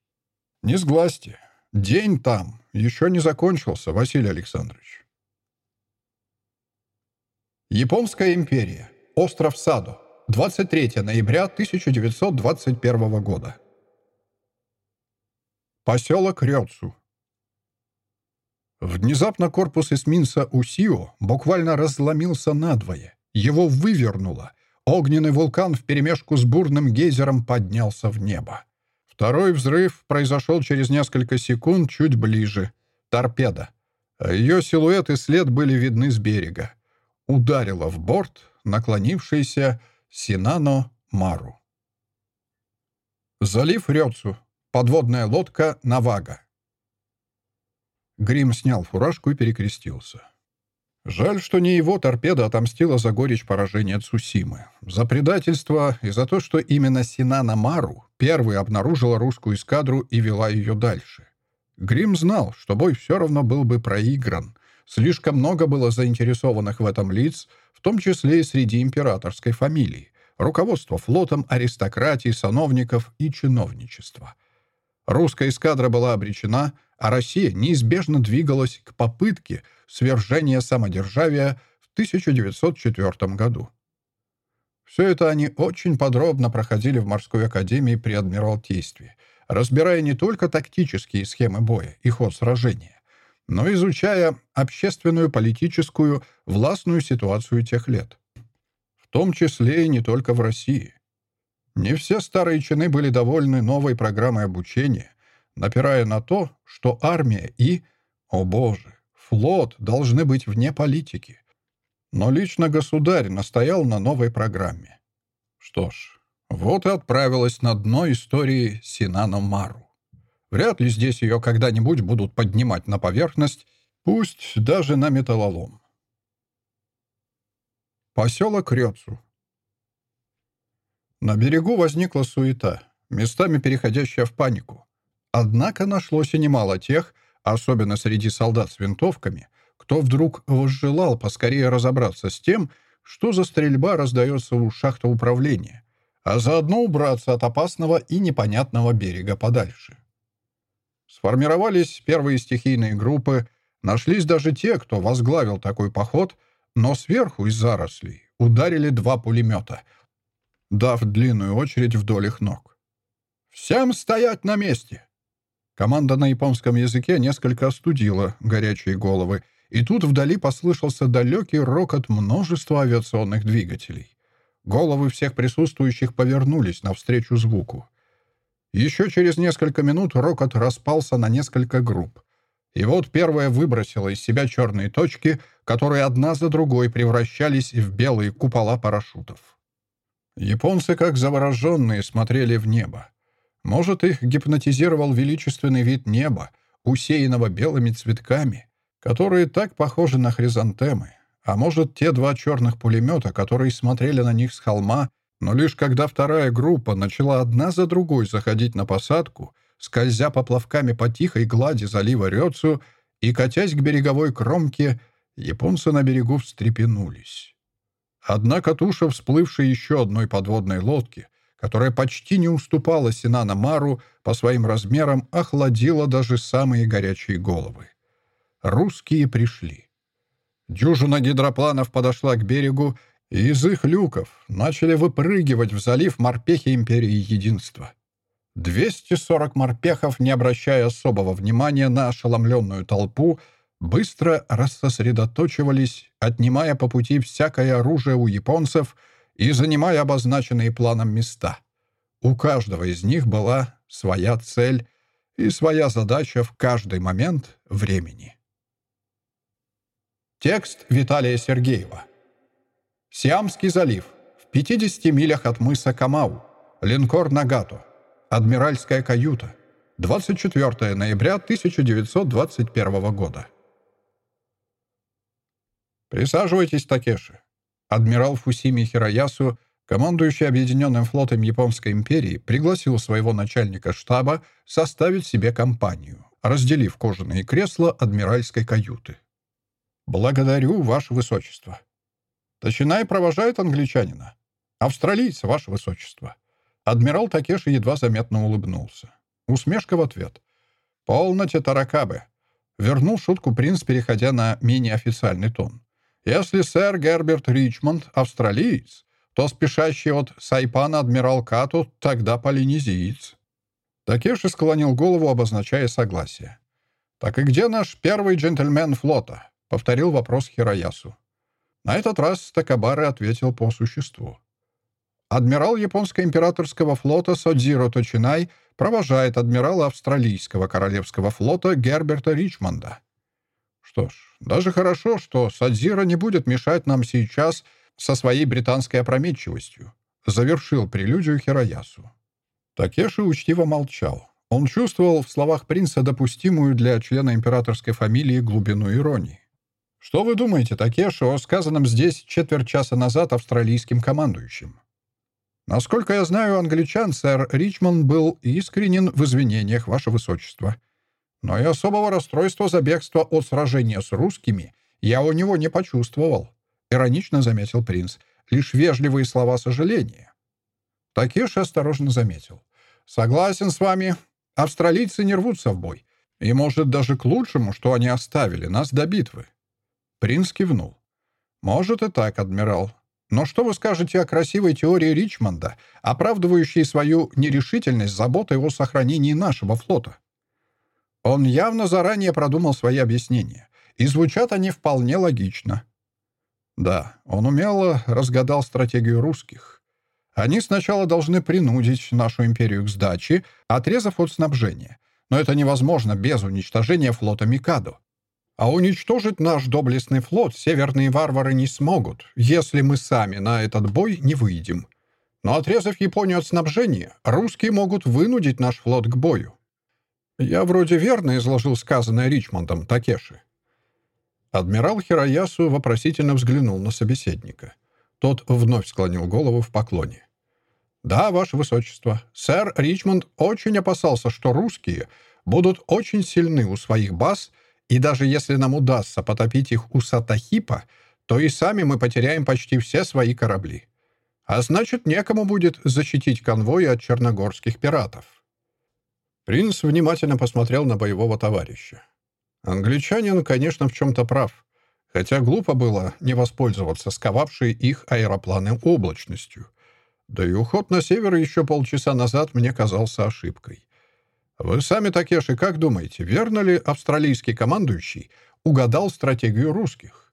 Не сглазьте. День там еще не закончился, Василий Александрович. Японская империя. Остров Садо. 23 ноября 1921 года. Поселок Рёцу. Внезапно корпус эсминца Усио буквально разломился надвое. Его вывернуло. Огненный вулкан вперемешку с бурным гейзером поднялся в небо. Второй взрыв произошел через несколько секунд чуть ближе. Торпеда. Ее силуэт и след были видны с берега. Ударила в борт наклонившийся Синано Мару. Залив Рёцу. Подводная лодка Навага. Грим снял фуражку и перекрестился. Жаль, что не его торпеда отомстила за горечь поражения Цусимы. За предательство и за то, что именно Синана Мару первой обнаружила русскую эскадру и вела ее дальше. Грим знал, что бой все равно был бы проигран. Слишком много было заинтересованных в этом лиц, в том числе и среди императорской фамилии, руководства флотом, аристократии, сановников и чиновничества. Русская эскадра была обречена, а Россия неизбежно двигалась к попытке свержения самодержавия в 1904 году. Все это они очень подробно проходили в морской академии при Адмиралтействе, разбирая не только тактические схемы боя и ход сражения, но изучая общественную, политическую, властную ситуацию тех лет. В том числе и не только в России. Не все старые чины были довольны новой программой обучения, напирая на то, что армия и, о боже, флот должны быть вне политики. Но лично государь настоял на новой программе. Что ж, вот и отправилась на дно истории Синана Мару. Вряд ли здесь ее когда-нибудь будут поднимать на поверхность, пусть даже на металлолом. Поселок Рёцу. На берегу возникла суета, местами переходящая в панику. Однако нашлось и немало тех, особенно среди солдат с винтовками, кто вдруг возжелал поскорее разобраться с тем, что за стрельба раздается у шахта управления, а заодно убраться от опасного и непонятного берега подальше. Сформировались первые стихийные группы, нашлись даже те, кто возглавил такой поход, но сверху из зарослей ударили два пулемета — дав длинную очередь вдоль их ног. «Всем стоять на месте!» Команда на японском языке несколько остудила горячие головы, и тут вдали послышался далекий рокот множества авиационных двигателей. Головы всех присутствующих повернулись навстречу звуку. Еще через несколько минут рокот распался на несколько групп. И вот первая выбросила из себя черные точки, которые одна за другой превращались в белые купола парашютов. Японцы, как завороженные, смотрели в небо. Может, их гипнотизировал величественный вид неба, усеянного белыми цветками, которые так похожи на хризантемы, а может, те два черных пулемета, которые смотрели на них с холма, но лишь когда вторая группа начала одна за другой заходить на посадку, скользя поплавками по тихой глади залива Рёцу и катясь к береговой кромке, японцы на берегу встрепенулись. Однако туша, всплывшая еще одной подводной лодки, которая почти не уступала Синана Мару по своим размерам, охладила даже самые горячие головы. Русские пришли. Дюжина гидропланов подошла к берегу, и из их люков начали выпрыгивать в залив морпехи Империи Единства. 240 морпехов, не обращая особого внимания на ошеломленную толпу, быстро рассосредоточивались, отнимая по пути всякое оружие у японцев и занимая обозначенные планом места. У каждого из них была своя цель и своя задача в каждый момент времени. Текст Виталия Сергеева. Сиамский залив. В 50 милях от мыса Камау. Линкор «Нагато». Адмиральская каюта. 24 ноября 1921 года. «Присаживайтесь, Такеши». Адмирал Фусими Хироясу, командующий Объединенным флотом Японской империи, пригласил своего начальника штаба составить себе компанию, разделив кожаные кресла адмиральской каюты. «Благодарю, Ваше Высочество». Тачинай провожает англичанина. «Австралийца, Ваше Высочество». Адмирал Такеши едва заметно улыбнулся. Усмешка в ответ. «Полноте таракабы». Вернул шутку принц, переходя на менее официальный тон. «Если сэр Герберт Ричмонд австралиец, то спешащий от Сайпана адмирал Кату тогда полинезиец». Такеши склонил голову, обозначая согласие. «Так и где наш первый джентльмен флота?» — повторил вопрос Хироясу. На этот раз Такабары ответил по существу. Адмирал японского императорского флота Содзиро Точинай провожает адмирала австралийского королевского флота Герберта Ричмонда. Что ж, даже хорошо, что Садзиро не будет мешать нам сейчас со своей британской опрометчивостью, завершил прелюдию Хироясу. Такеши учтиво молчал. Он чувствовал в словах принца допустимую для члена императорской фамилии глубину иронии. Что вы думаете, Такеши, о сказанном здесь четверть часа назад австралийским командующим? Насколько я знаю англичан, сэр Ричмонд был искренен в извинениях, ваше высочество. Но и особого расстройства за бегство от сражения с русскими я у него не почувствовал, иронично заметил принц. Лишь вежливые слова сожаления. Такеши осторожно заметил. Согласен с вами, австралийцы не рвутся в бой. И, может, даже к лучшему, что они оставили нас до битвы. Принц кивнул. «Может и так, адмирал. Но что вы скажете о красивой теории Ричмонда, оправдывающей свою нерешительность заботой о сохранении нашего флота?» Он явно заранее продумал свои объяснения, и звучат они вполне логично. Да, он умело разгадал стратегию русских. Они сначала должны принудить нашу империю к сдаче, отрезав от снабжения. Но это невозможно без уничтожения флота Микадо. А уничтожить наш доблестный флот северные варвары не смогут, если мы сами на этот бой не выйдем. Но отрезав Японию от снабжения, русские могут вынудить наш флот к бою. Я вроде верно изложил сказанное Ричмондом Такеши. Адмирал Хироясу вопросительно взглянул на собеседника. Тот вновь склонил голову в поклоне. «Да, Ваше Высочество, сэр Ричмонд очень опасался, что русские будут очень сильны у своих баз — и даже если нам удастся потопить их у Сатахипа, то и сами мы потеряем почти все свои корабли. А значит, некому будет защитить конвой от черногорских пиратов. Принц внимательно посмотрел на боевого товарища. Англичанин, конечно, в чем-то прав, хотя глупо было не воспользоваться сковавшей их аэропланы облачностью. Да и уход на север еще полчаса назад мне казался ошибкой. Вы сами, Такеши, как думаете, верно ли австралийский командующий угадал стратегию русских?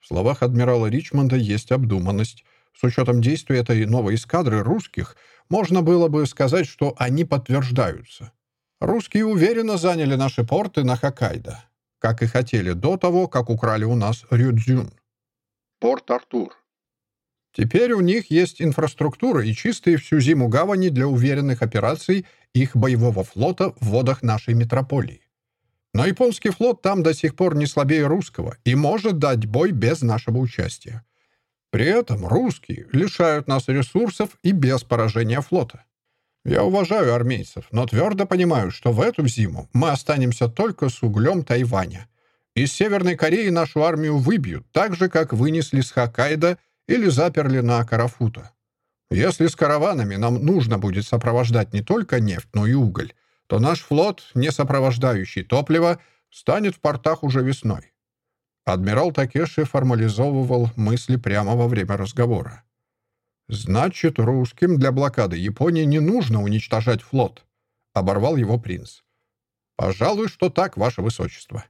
В словах адмирала Ричмонда есть обдуманность. С учетом действий этой новой эскадры русских, можно было бы сказать, что они подтверждаются. Русские уверенно заняли наши порты на Хоккайдо, как и хотели до того, как украли у нас Рюдзюн. Порт Артур. Теперь у них есть инфраструктура и чистые всю зиму гавани для уверенных операций их боевого флота в водах нашей метрополии. Но японский флот там до сих пор не слабее русского и может дать бой без нашего участия. При этом русские лишают нас ресурсов и без поражения флота. Я уважаю армейцев, но твердо понимаю, что в эту зиму мы останемся только с углем Тайваня. Из Северной Кореи нашу армию выбьют, так же, как вынесли с Хоккайдо или заперли на Карафута. Если с караванами нам нужно будет сопровождать не только нефть, но и уголь, то наш флот, не сопровождающий топливо, станет в портах уже весной. Адмирал Такеши формализовывал мысли прямо во время разговора. «Значит, русским для блокады Японии не нужно уничтожать флот», — оборвал его принц. «Пожалуй, что так, ваше высочество».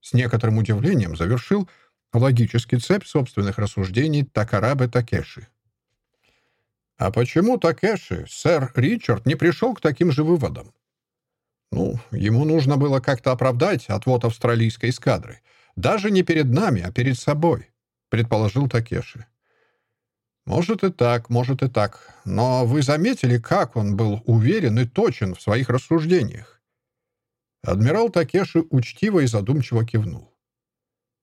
С некоторым удивлением завершил логический цепь собственных рассуждений Такарабе Такеши. А почему Такеши, сэр Ричард, не пришел к таким же выводам? Ну, ему нужно было как-то оправдать отвод австралийской эскадры. Даже не перед нами, а перед собой, предположил Такеши. Может и так, может и так. Но вы заметили, как он был уверен и точен в своих рассуждениях? Адмирал Такеши учтиво и задумчиво кивнул.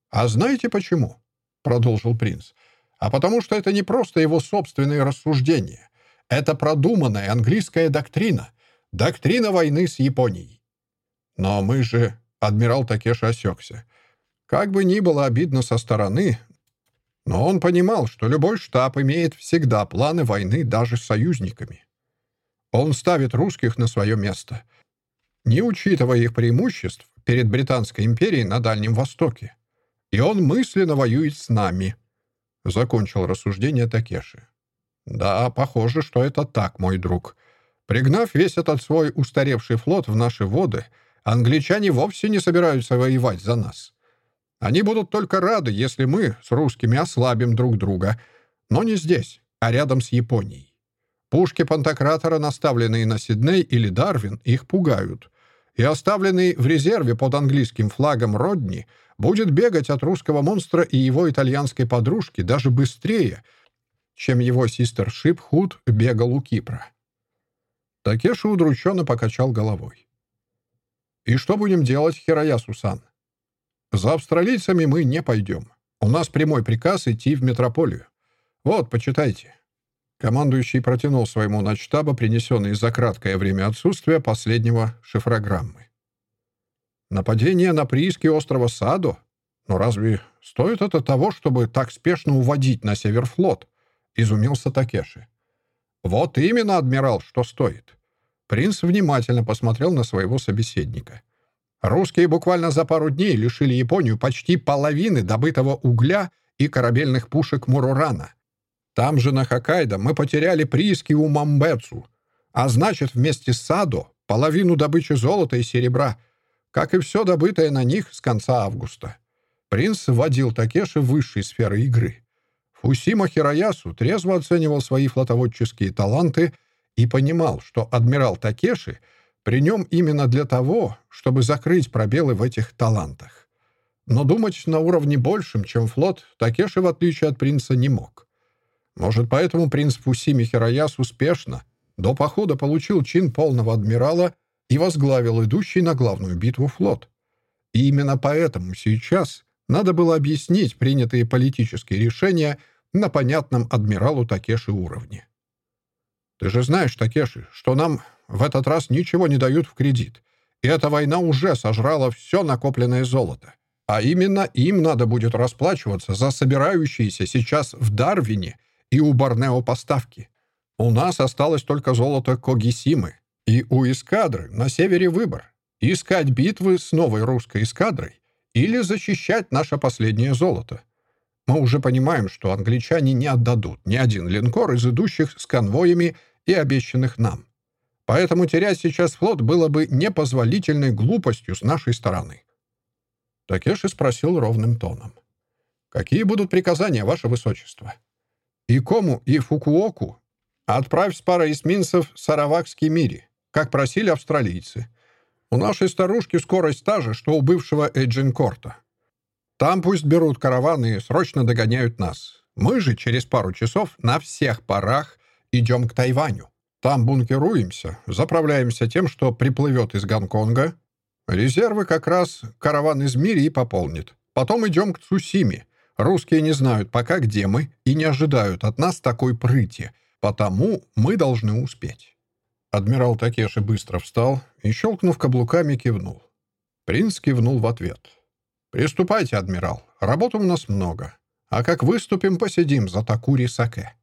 «А знаете почему?» — продолжил принц. «А потому что это не просто его собственные рассуждения. Это продуманная английская доктрина. Доктрина войны с Японией». «Но мы же...» — адмирал Такеши осекся. «Как бы ни было обидно со стороны, но он понимал, что любой штаб имеет всегда планы войны даже с союзниками. Он ставит русских на свое место, не учитывая их преимуществ перед Британской империей на Дальнем Востоке и он мысленно воюет с нами», — закончил рассуждение Такеши. «Да, похоже, что это так, мой друг. Пригнав весь этот свой устаревший флот в наши воды, англичане вовсе не собираются воевать за нас. Они будут только рады, если мы с русскими ослабим друг друга, но не здесь, а рядом с Японией. Пушки Пантократора, наставленные на Сидней или Дарвин, их пугают, и оставленный в резерве под английским флагом Родни — будет бегать от русского монстра и его итальянской подружки даже быстрее, чем его систер-шип Худ бегал у Кипра. Такеши удрученно покачал головой. «И что будем делать, Хироясу-сан? За австралийцами мы не пойдем. У нас прямой приказ идти в метрополию. Вот, почитайте». Командующий протянул своему начштаба принесенный за краткое время отсутствия последнего шифрограммы. Нападение на прииски острова Садо? Но разве стоит это того, чтобы так спешно уводить на север флот? Изумился Такеши. Вот именно, адмирал, что стоит. Принц внимательно посмотрел на своего собеседника. Русские буквально за пару дней лишили Японию почти половины добытого угля и корабельных пушек Мурурана. Там же на Хоккайдо мы потеряли прииски у Мамбецу, а значит, вместе с Садо половину добычи золота и серебра — как и все добытое на них с конца августа. Принц вводил Такеши в высшие сферы игры. Фусима Хироясу трезво оценивал свои флотоводческие таланты и понимал, что адмирал Такеши при нем именно для того, чтобы закрыть пробелы в этих талантах. Но думать на уровне большем, чем флот, Такеши, в отличие от принца, не мог. Может, поэтому принц Фусими Хирояс успешно до похода получил чин полного адмирала и возглавил идущий на главную битву флот. И именно поэтому сейчас надо было объяснить принятые политические решения на понятном адмиралу Такеши уровне. «Ты же знаешь, Такеши, что нам в этот раз ничего не дают в кредит, и эта война уже сожрала все накопленное золото. А именно им надо будет расплачиваться за собирающиеся сейчас в Дарвине и у Борнео поставки. У нас осталось только золото Когисимы, и у эскадры на севере выбор — искать битвы с новой русской эскадрой или защищать наше последнее золото. Мы уже понимаем, что англичане не отдадут ни один линкор из идущих с конвоями и обещанных нам. Поэтому терять сейчас флот было бы непозволительной глупостью с нашей стороны. Такеши спросил ровным тоном. «Какие будут приказания, Ваше Высочество?» «Икому и Фукуоку отправь с парой эсминцев Саравакский мири, как просили австралийцы. У нашей старушки скорость та же, что у бывшего Эйджинкорта. Там пусть берут караваны и срочно догоняют нас. Мы же через пару часов на всех парах идем к Тайваню. Там бункеруемся, заправляемся тем, что приплывет из Гонконга. Резервы как раз караван из Мири и пополнит. Потом идем к Цусиме. Русские не знают пока, где мы, и не ожидают от нас такой прыти, потому мы должны успеть». Адмирал Такеши быстро встал и, щелкнув каблуками, кивнул. Принц кивнул в ответ. «Приступайте, адмирал. Работы у нас много. А как выступим, посидим за такури саке».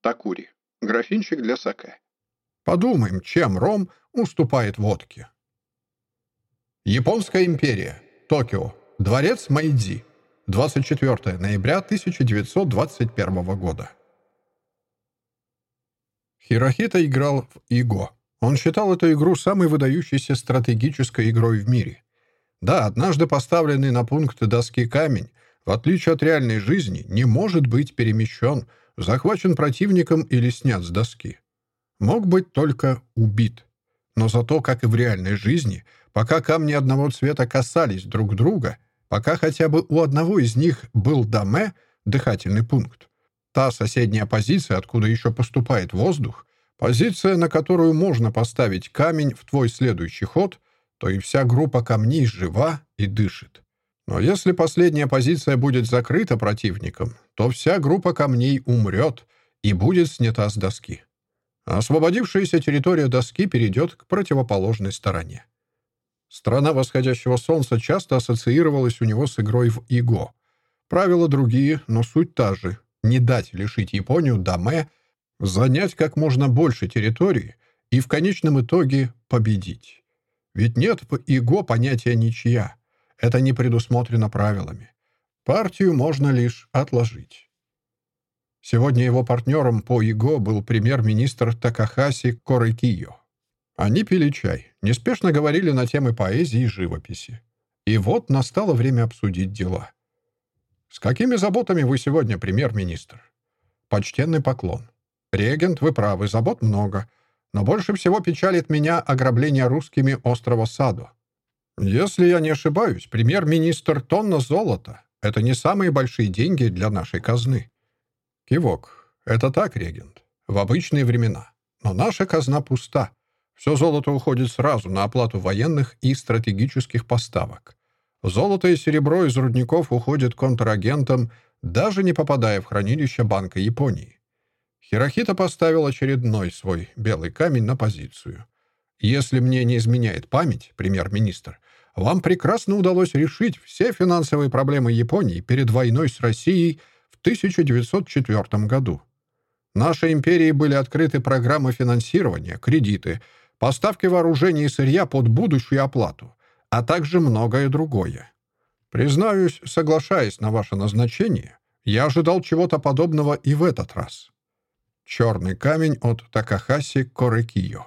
Такури. Графинчик для саке. Подумаем, чем ром уступает водке. Японская империя. Токио. Дворец Майдзи. 24 ноября 1921 года. Хирохита играл в Иго. Он считал эту игру самой выдающейся стратегической игрой в мире. Да, однажды поставленный на пункт доски камень, в отличие от реальной жизни, не может быть перемещен, захвачен противником или снят с доски. Мог быть только убит. Но зато, как и в реальной жизни, пока камни одного цвета касались друг друга, пока хотя бы у одного из них был даме, дыхательный пункт, та соседняя позиция, откуда еще поступает воздух, позиция, на которую можно поставить камень в твой следующий ход — то и вся группа камней жива и дышит. Но если последняя позиция будет закрыта противником, то вся группа камней умрет и будет снята с доски. освободившаяся территория доски перейдет к противоположной стороне. Страна восходящего солнца часто ассоциировалась у него с игрой в ИГО. Правила другие, но суть та же — не дать лишить Японию даме, занять как можно больше территории и в конечном итоге победить. Ведь нет в ИГО понятия «ничья». Это не предусмотрено правилами. Партию можно лишь отложить. Сегодня его партнером по ИГО был премьер-министр Такахаси Корыкио. Они пили чай, неспешно говорили на темы поэзии и живописи. И вот настало время обсудить дела. «С какими заботами вы сегодня, премьер-министр?» «Почтенный поклон. Регент, вы правы, забот много. Но больше всего печалит меня ограбление русскими острова Садо. Если я не ошибаюсь, премьер-министр тонна золота — это не самые большие деньги для нашей казны. Кивок. Это так, регент. В обычные времена. Но наша казна пуста. Все золото уходит сразу на оплату военных и стратегических поставок. Золото и серебро из рудников уходят контрагентам, даже не попадая в хранилище Банка Японии. Хирохита поставил очередной свой белый камень на позицию. Если мне не изменяет память, премьер-министр, вам прекрасно удалось решить все финансовые проблемы Японии перед войной с Россией в 1904 году. Нашей империи были открыты программы финансирования, кредиты, поставки вооружений и сырья под будущую оплату, а также многое другое. Признаюсь, соглашаясь на ваше назначение, я ожидал чего-то подобного и в этот раз. Черный камень от Такахаси Корекио.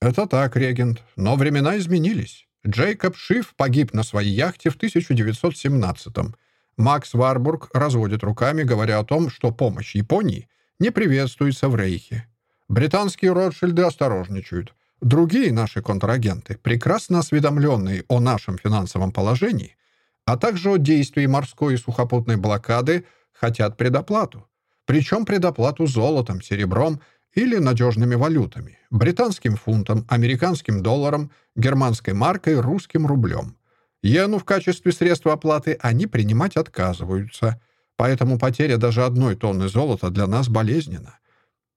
Это так, регент, но времена изменились. Джейкоб Шиф погиб на своей яхте в 1917-м. Макс Варбург разводит руками, говоря о том, что помощь Японии не приветствуется в Рейхе. Британские Ротшильды осторожничают. Другие наши контрагенты, прекрасно осведомленные о нашем финансовом положении, а также о действии морской и сухопутной блокады, хотят предоплату. Причем предоплату золотом, серебром или надежными валютами, британским фунтом, американским долларом, германской маркой, русским рублем. Йену в качестве средства оплаты они принимать отказываются, поэтому потеря даже одной тонны золота для нас болезненна.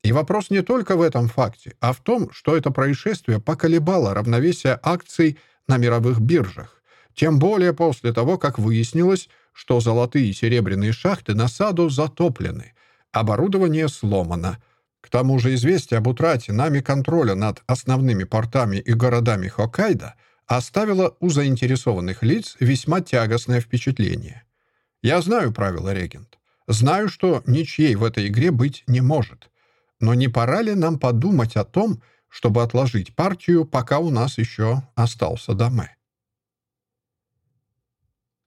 И вопрос не только в этом факте, а в том, что это происшествие поколебало равновесие акций на мировых биржах, тем более после того, как выяснилось, что золотые и серебряные шахты на саду затоплены, Оборудование сломано. К тому же известие об утрате нами контроля над основными портами и городами Хоккайдо оставило у заинтересованных лиц весьма тягостное впечатление. Я знаю правила, регент. Знаю, что ничьей в этой игре быть не может. Но не пора ли нам подумать о том, чтобы отложить партию, пока у нас еще остался Даме.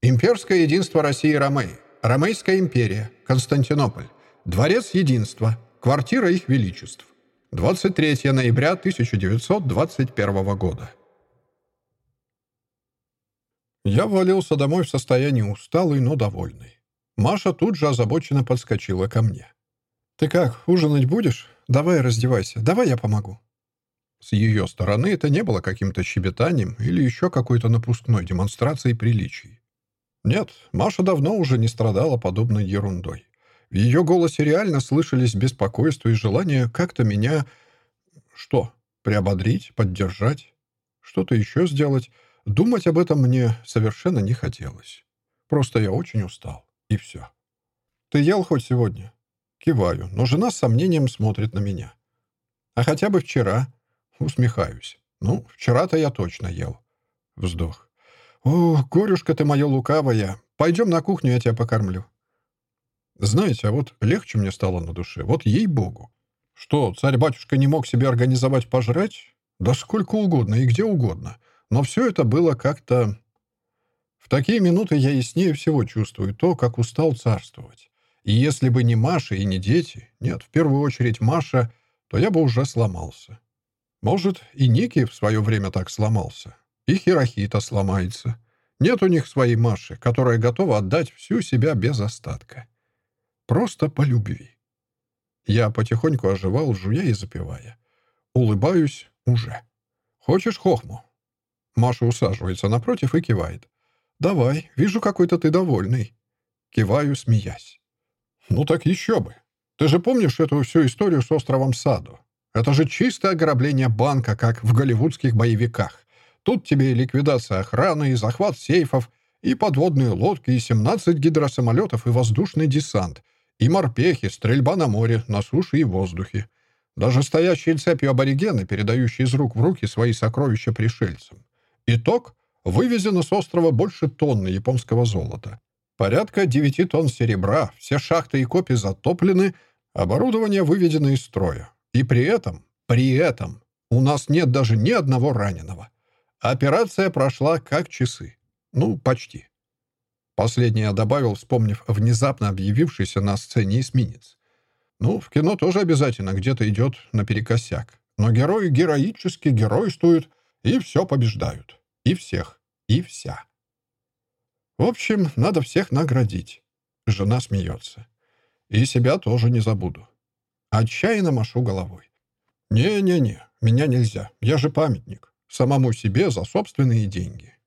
Имперское единство России и Ромеи. Ромейская империя. Константинополь. Дворец единства. Квартира их величеств. 23 ноября 1921 года. Я валился домой в состоянии усталый, но довольный. Маша тут же озабоченно подскочила ко мне. «Ты как, ужинать будешь? Давай раздевайся. Давай я помогу». С ее стороны это не было каким-то щебетанием или еще какой-то напускной демонстрацией приличий. Нет, Маша давно уже не страдала подобной ерундой. В ее голосе реально слышались беспокойство и желание как-то меня... Что? Приободрить, поддержать? Что-то еще сделать? Думать об этом мне совершенно не хотелось. Просто я очень устал. И все. «Ты ел хоть сегодня?» Киваю, но жена с сомнением смотрит на меня. «А хотя бы вчера?» Усмехаюсь. «Ну, вчера-то я точно ел». Вздох. «О, горюшка ты моя лукавая! Пойдем на кухню, я тебя покормлю». Знаете, а вот легче мне стало на душе. Вот ей-богу. Что, царь-батюшка не мог себе организовать пожрать? Да сколько угодно и где угодно. Но все это было как-то... В такие минуты я яснее всего чувствую то, как устал царствовать. И если бы не Маша и не дети, нет, в первую очередь Маша, то я бы уже сломался. Может, и Ники в свое время так сломался. И Хирохита сломается. Нет у них своей Маши, которая готова отдать всю себя без остатка. Просто по любви. Я потихоньку оживал, жуя и запивая. Улыбаюсь уже. «Хочешь хохму?» Маша усаживается напротив и кивает. «Давай, вижу, какой-то ты довольный». Киваю, смеясь. «Ну так еще бы. Ты же помнишь эту всю историю с островом Саду? Это же чистое ограбление банка, как в голливудских боевиках. Тут тебе и ликвидация охраны, и захват сейфов, и подводные лодки, и 17 гидросамолетов, и воздушный десант, и морпехи, стрельба на море, на суше и в воздухе. Даже стоящие цепью аборигены, передающие из рук в руки свои сокровища пришельцам. Итог — вывезено с острова больше тонны японского золота. Порядка 9 тонн серебра, все шахты и копии затоплены, оборудование выведено из строя. И при этом, при этом, у нас нет даже ни одного раненого. Операция прошла как часы. Ну, почти. Последнее я добавил, вспомнив внезапно объявившийся на сцене эсминец. Ну, в кино тоже обязательно где-то идет наперекосяк. Но герои героически геройствуют и все побеждают. И всех, и вся. В общем, надо всех наградить. Жена смеется. И себя тоже не забуду. Отчаянно машу головой. «Не-не-не, меня нельзя. Я же памятник. Самому себе за собственные деньги.